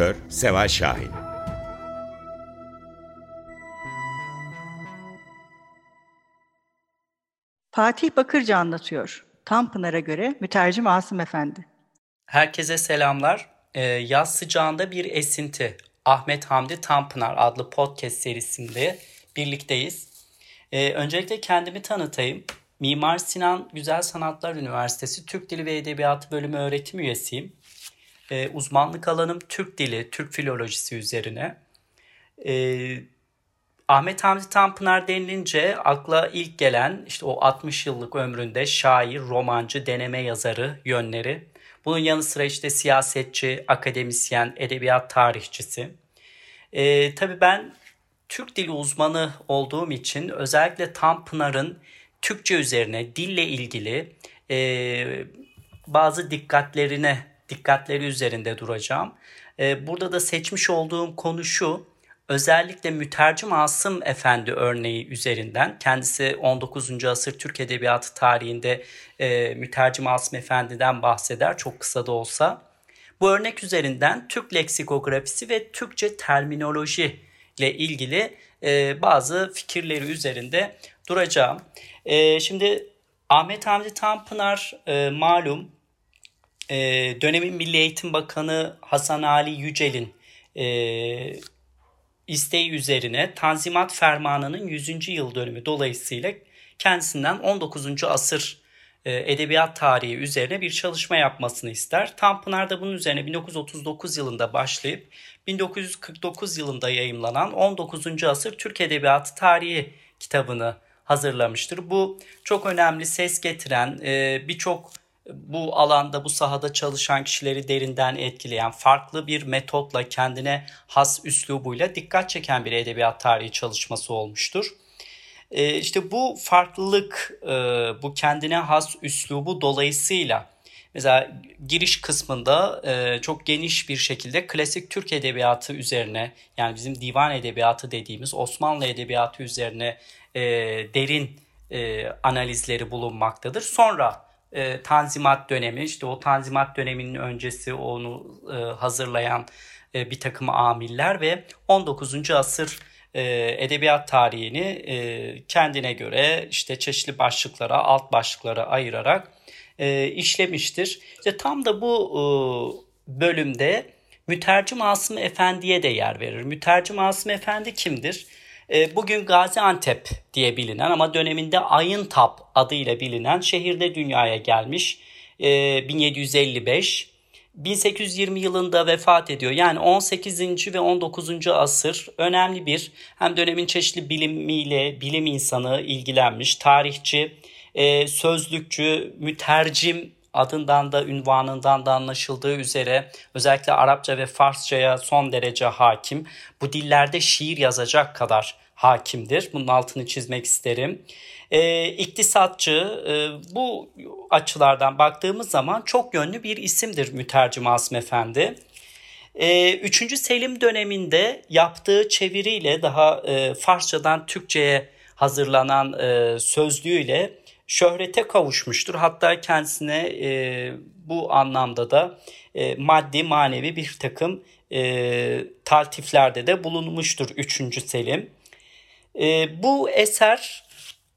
Editör Seval Şahin Fatih Bakırcı anlatıyor. Tanpınar'a göre mütercim Asım Efendi. Herkese selamlar. Ee, yaz sıcağında bir esinti. Ahmet Hamdi Tanpınar adlı podcast serisinde birlikteyiz. Ee, öncelikle kendimi tanıtayım. Mimar Sinan Güzel Sanatlar Üniversitesi Türk Dili ve Edebiyatı Bölümü öğretim üyesiyim. E, uzmanlık alanım Türk dili, Türk filolojisi üzerine. E, Ahmet Hamdi Tanpınar denilince akla ilk gelen işte o 60 yıllık ömründe şair, romancı, deneme yazarı yönleri. Bunun yanı sıra işte siyasetçi, akademisyen, edebiyat tarihçisi. E, tabii ben Türk dili uzmanı olduğum için özellikle Tanpınar'ın Türkçe üzerine dille ilgili e, bazı dikkatlerine dikkatleri üzerinde duracağım. Ee, burada da seçmiş olduğum konu şu. Özellikle mütercim Asım Efendi örneği üzerinden kendisi 19. asır Türk Edebiyatı tarihinde e, mütercim Asım Efendi'den bahseder çok kısa da olsa. Bu örnek üzerinden Türk leksikografisi ve Türkçe terminoloji ile ilgili e, bazı fikirleri üzerinde duracağım. E, şimdi Ahmet Hamdi Tanpınar e, malum e, dönemin Milli Eğitim Bakanı Hasan Ali Yücel'in e, isteği üzerine Tanzimat Fermanı'nın 100. yıl dönümü dolayısıyla kendisinden 19. asır e, edebiyat tarihi üzerine bir çalışma yapmasını ister. Tanpınar da bunun üzerine 1939 yılında başlayıp 1949 yılında yayımlanan 19. asır Türk Edebiyatı Tarihi kitabını hazırlamıştır. Bu çok önemli ses getiren e, birçok bu alanda, bu sahada çalışan kişileri derinden etkileyen, farklı bir metotla, kendine has üslubuyla dikkat çeken bir edebiyat tarihi çalışması olmuştur. E, işte bu farklılık, e, bu kendine has üslubu dolayısıyla mesela giriş kısmında e, çok geniş bir şekilde klasik Türk edebiyatı üzerine yani bizim divan edebiyatı dediğimiz Osmanlı edebiyatı üzerine e, derin e, analizleri bulunmaktadır. Sonra e, Tanzimat dönemi işte o Tanzimat döneminin öncesi onu e, hazırlayan e, bir takım amiller ve 19. asır e, edebiyat tarihini e, kendine göre işte çeşitli başlıklara, alt başlıklara ayırarak e, işlemiştir. İşte tam da bu e, bölümde Mütercim Asım Efendi'ye de yer verir. Mütercim Asım Efendi kimdir? E, bugün Gaziantep diye bilinen ama döneminde Ayıntap adıyla bilinen şehirde dünyaya gelmiş 1755. E, 1820 yılında vefat ediyor. Yani 18. ve 19. asır önemli bir hem dönemin çeşitli bilimiyle bilim insanı ilgilenmiş, tarihçi, e, sözlükçü, mütercim adından da ünvanından da anlaşıldığı üzere özellikle Arapça ve Farsçaya son derece hakim. Bu dillerde şiir yazacak kadar hakimdir. Bunun altını çizmek isterim. E, iktisatçı e, bu açılardan baktığımız zaman çok yönlü bir isimdir mütercim Asım Efendi. E, Üçüncü Selim döneminde yaptığı çeviriyle daha e, Farsçadan Türkçe'ye hazırlanan e, sözlüğüyle şöhrete kavuşmuştur. Hatta kendisine e, bu anlamda da e, maddi manevi bir takım e, taltiflerde de bulunmuştur 3. Selim. E, bu eser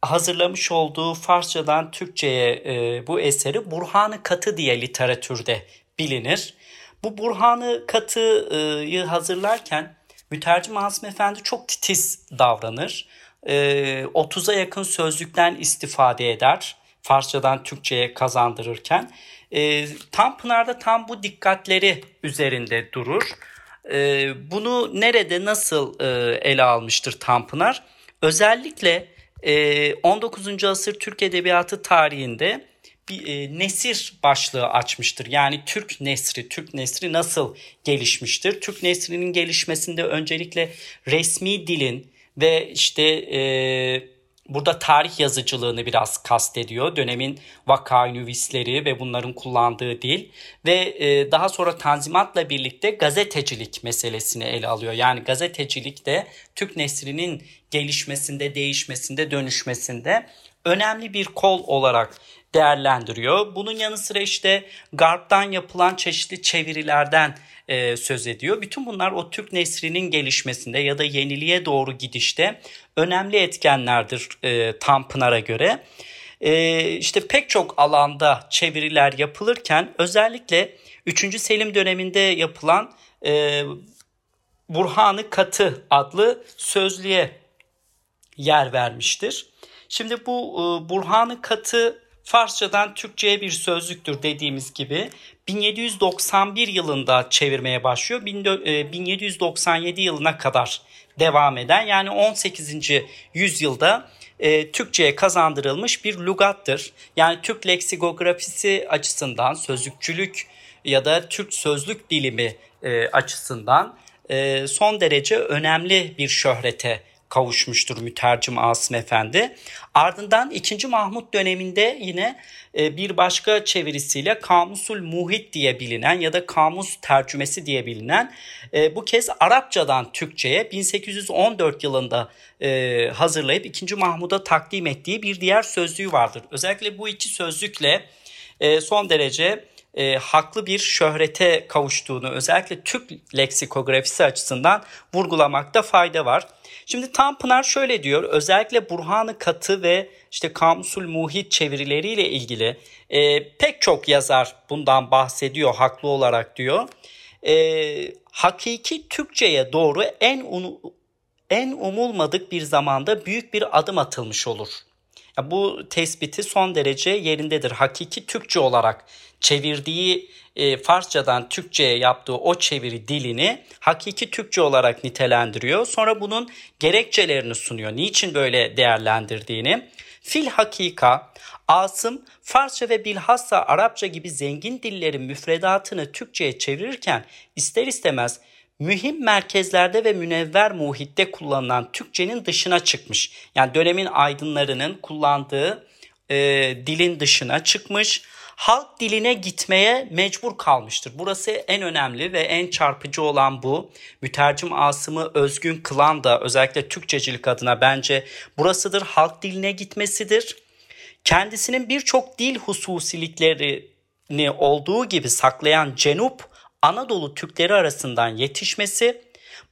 hazırlamış olduğu Farsçadan Türkçe'ye e, bu eseri Burhanı Katı diye literatürde bilinir. Bu Burhanı Katı'yı hazırlarken mütercim Asım Efendi çok titiz davranır. E, 30'a yakın sözlükten istifade eder. Farsçadan Türkçe'ye kazandırırken. E, Tanpınar'da tam bu dikkatleri üzerinde durur. E, bunu nerede nasıl e, ele almıştır Tanpınar? Özellikle e, 19. asır Türk Edebiyatı tarihinde bir e, nesir başlığı açmıştır. Yani Türk nesri, Türk nesri nasıl gelişmiştir? Türk nesrinin gelişmesinde öncelikle resmi dilin ve işte e, burada tarih yazıcılığını biraz kastediyor. Dönemin vakanüvisleri ve bunların kullandığı dil ve e, daha sonra Tanzimat'la birlikte gazetecilik meselesini ele alıyor. Yani gazetecilik de Türk nesrinin gelişmesinde, değişmesinde, dönüşmesinde önemli bir kol olarak değerlendiriyor. Bunun yanı sıra işte Garp'tan yapılan çeşitli çevirilerden e, söz ediyor. Bütün bunlar o Türk nesrinin gelişmesinde ya da yeniliğe doğru gidişte önemli etkenlerdir e, Tanpınar'a göre. E, işte pek çok alanda çeviriler yapılırken özellikle 3. Selim döneminde yapılan e, Burhanı Katı adlı sözlüğe yer vermiştir. Şimdi bu e, Burhanı Katı Farsçadan Türkçe'ye bir sözlüktür dediğimiz gibi 1791 yılında çevirmeye başlıyor. 1797 e, yılına kadar devam eden yani 18. yüzyılda e, Türkçe'ye kazandırılmış bir lugattır. Yani Türk leksikografisi açısından sözlükçülük ya da Türk sözlük dilimi e, açısından son derece önemli bir şöhrete kavuşmuştur mütercim Asım Efendi. Ardından 2. Mahmut döneminde yine e, bir başka çevirisiyle Kamusul Muhit diye bilinen ya da Kamus tercümesi diye bilinen e, bu kez Arapçadan Türkçe'ye 1814 yılında e, hazırlayıp 2. Mahmud'a takdim ettiği bir diğer sözlüğü vardır. Özellikle bu iki sözlükle son derece e, haklı bir şöhrete kavuştuğunu özellikle Türk leksikografisi açısından vurgulamakta fayda var. Şimdi Tanpınar şöyle diyor özellikle Burhanı Katı ve işte Kamusul Muhit çevirileriyle ilgili e, pek çok yazar bundan bahsediyor haklı olarak diyor. E, hakiki Türkçe'ye doğru en un, en umulmadık bir zamanda büyük bir adım atılmış olur. Ya bu tespiti son derece yerindedir. Hakiki Türkçe olarak çevirdiği e, Farsçadan Türkçe'ye yaptığı o çeviri dilini hakiki Türkçe olarak nitelendiriyor. Sonra bunun gerekçelerini sunuyor. Niçin böyle değerlendirdiğini. Fil hakika Asım Farsça ve bilhassa Arapça gibi zengin dillerin müfredatını Türkçe'ye çevirirken ister istemez mühim merkezlerde ve münevver muhitte kullanılan Türkçenin dışına çıkmış. Yani dönemin aydınlarının kullandığı e, dilin dışına çıkmış halk diline gitmeye mecbur kalmıştır. Burası en önemli ve en çarpıcı olan bu. Mütercim Asım'ı özgün kılan da özellikle Türkçecilik adına bence burasıdır. Halk diline gitmesidir. Kendisinin birçok dil hususiliklerini olduğu gibi saklayan Cenup Anadolu Türkleri arasından yetişmesi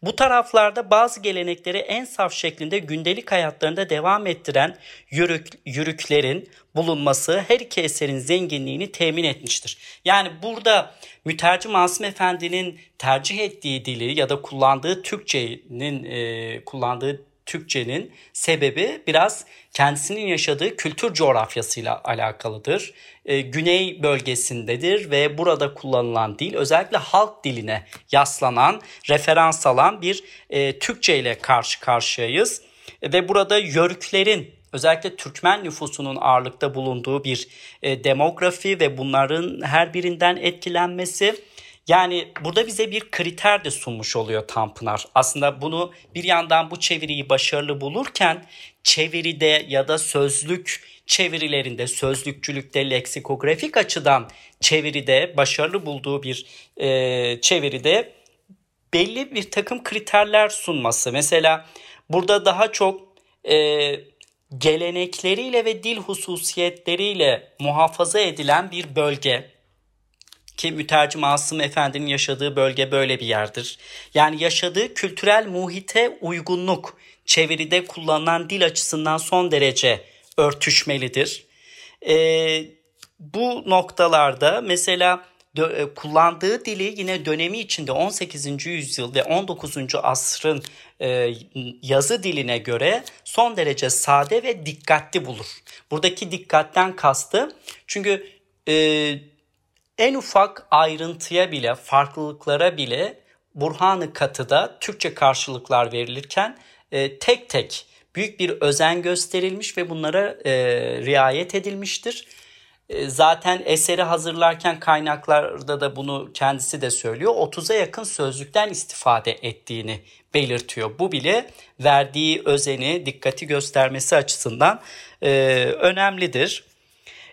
bu taraflarda bazı gelenekleri en saf şeklinde gündelik hayatlarında devam ettiren yürük, yürüklerin bulunması her iki eserin zenginliğini temin etmiştir. Yani burada mütercim Asım Efendi'nin tercih ettiği dili ya da kullandığı Türkçenin e, kullandığı Türkçenin sebebi biraz kendisinin yaşadığı kültür coğrafyasıyla alakalıdır. E, güney bölgesindedir ve burada kullanılan dil özellikle halk diline yaslanan, referans alan bir e, Türkçe ile karşı karşıyayız. E, ve burada yörüklerin özellikle Türkmen nüfusunun ağırlıkta bulunduğu bir e, demografi ve bunların her birinden etkilenmesi yani burada bize bir kriter de sunmuş oluyor Tanpınar. Aslında bunu bir yandan bu çeviriyi başarılı bulurken çeviride ya da sözlük çevirilerinde, sözlükçülükte, leksikografik açıdan çeviride başarılı bulduğu bir e, çeviride belli bir takım kriterler sunması. Mesela burada daha çok e, gelenekleriyle ve dil hususiyetleriyle muhafaza edilen bir bölge ki mütercim Asım Efendi'nin yaşadığı bölge böyle bir yerdir. Yani yaşadığı kültürel muhite uygunluk çeviride kullanılan dil açısından son derece örtüşmelidir. Ee, bu noktalarda mesela e, kullandığı dili yine dönemi içinde 18. yüzyıl ve 19. asrın e, yazı diline göre son derece sade ve dikkatli bulur. Buradaki dikkatten kastı çünkü e, en ufak ayrıntıya bile, farklılıklara bile Burhanı Katı'da Türkçe karşılıklar verilirken e, tek tek büyük bir özen gösterilmiş ve bunlara e, riayet edilmiştir. E, zaten eseri hazırlarken kaynaklarda da bunu kendisi de söylüyor. 30'a yakın sözlükten istifade ettiğini belirtiyor. Bu bile verdiği özeni, dikkati göstermesi açısından e, önemlidir.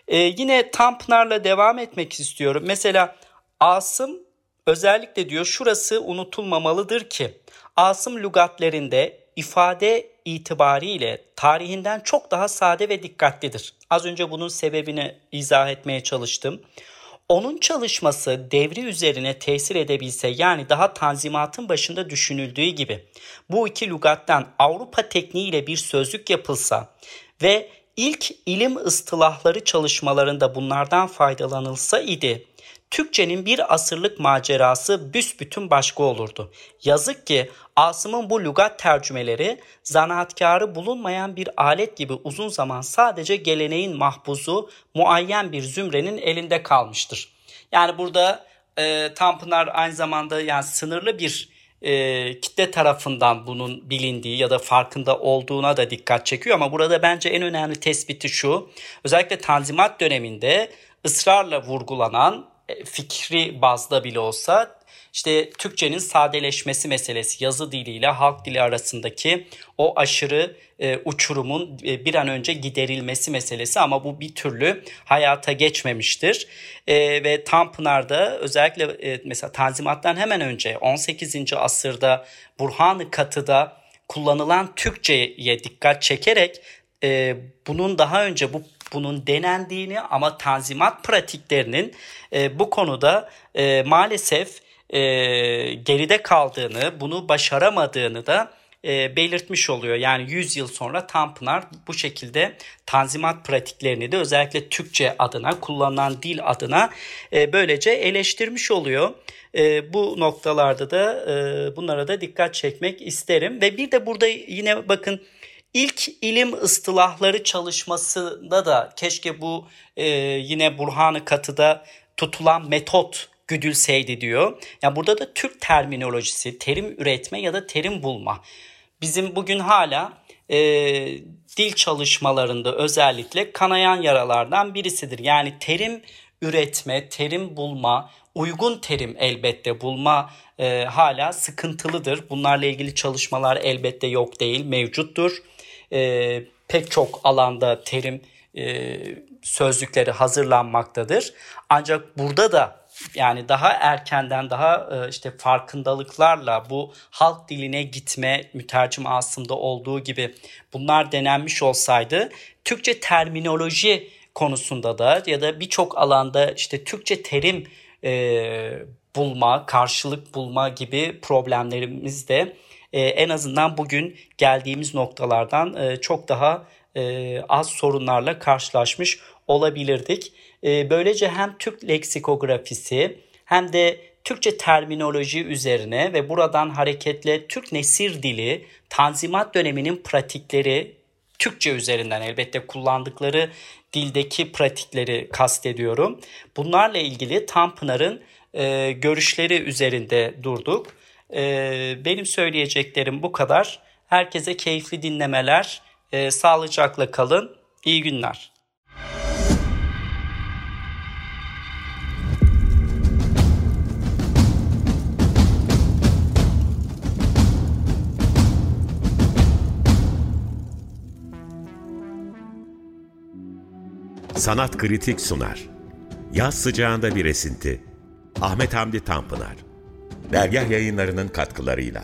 E, yine Tanpınar'la devam etmek istiyorum. Mesela Asım özellikle diyor şurası unutulmamalıdır ki Asım lügatlerinde ifade itibariyle tarihinden çok daha sade ve dikkatlidir. Az önce bunun sebebini izah etmeye çalıştım. Onun çalışması devri üzerine tesir edebilse yani daha tanzimatın başında düşünüldüğü gibi bu iki lügattan Avrupa tekniğiyle bir sözlük yapılsa ve ilk ilim ıstılahları çalışmalarında bunlardan faydalanılsa idi Türkçenin bir asırlık macerası büsbütün başka olurdu. Yazık ki Asım'ın bu lügat tercümeleri zanaatkarı bulunmayan bir alet gibi uzun zaman sadece geleneğin mahbuzu muayyen bir zümrenin elinde kalmıştır. Yani burada e, Tanpınar aynı zamanda yani sınırlı bir e, kitle tarafından bunun bilindiği ya da farkında olduğuna da dikkat çekiyor ama burada bence en önemli tespiti şu. Özellikle Tanzimat döneminde ısrarla vurgulanan e, fikri bazda bile olsa işte Türkçenin sadeleşmesi meselesi yazı diliyle halk dili arasındaki o aşırı e, uçurumun e, bir an önce giderilmesi meselesi ama bu bir türlü hayata geçmemiştir. E, ve Tanpınar'da özellikle e, mesela Tanzimat'tan hemen önce 18. asırda Burhan-ı Katı'da kullanılan Türkçe'ye dikkat çekerek e, bunun daha önce bu bunun denendiğini ama tanzimat pratiklerinin e, bu konuda e, maalesef e, geride kaldığını, bunu başaramadığını da e, belirtmiş oluyor. Yani 100 yıl sonra Tanpınar bu şekilde tanzimat pratiklerini de özellikle Türkçe adına kullanılan dil adına e, böylece eleştirmiş oluyor. E, bu noktalarda da e, bunlara da dikkat çekmek isterim ve bir de burada yine bakın İlk ilim ıstılahları çalışmasında da keşke bu e, yine Burhanı Katı'da tutulan metot güdülseydi diyor. Yani burada da Türk terminolojisi, terim üretme ya da terim bulma. Bizim bugün hala e, dil çalışmalarında özellikle kanayan yaralardan birisidir. Yani terim üretme, terim bulma, uygun terim elbette bulma e, hala sıkıntılıdır. Bunlarla ilgili çalışmalar elbette yok değil, mevcuttur e, pek çok alanda terim e, sözlükleri hazırlanmaktadır. Ancak burada da yani daha erkenden daha e, işte farkındalıklarla bu halk diline gitme mütercim asımda olduğu gibi bunlar denenmiş olsaydı Türkçe terminoloji konusunda da ya da birçok alanda işte Türkçe terim e, bulma, karşılık bulma gibi problemlerimiz de e, en azından bugün geldiğimiz noktalardan e, çok daha e, az sorunlarla karşılaşmış olabilirdik. E, böylece hem Türk leksikografisi hem de Türkçe terminoloji üzerine ve buradan hareketle Türk nesir dili, Tanzimat döneminin pratikleri Türkçe üzerinden elbette kullandıkları dildeki pratikleri kastediyorum. Bunlarla ilgili Tanpınar'ın e, görüşleri üzerinde durduk. Ee, benim söyleyeceklerim bu kadar. Herkese keyifli dinlemeler. Ee, sağlıcakla kalın. İyi günler. Sanat Kritik sunar. Yaz sıcağında bir esinti. Ahmet Hamdi Tanpınar Dergah yayınlarının katkılarıyla.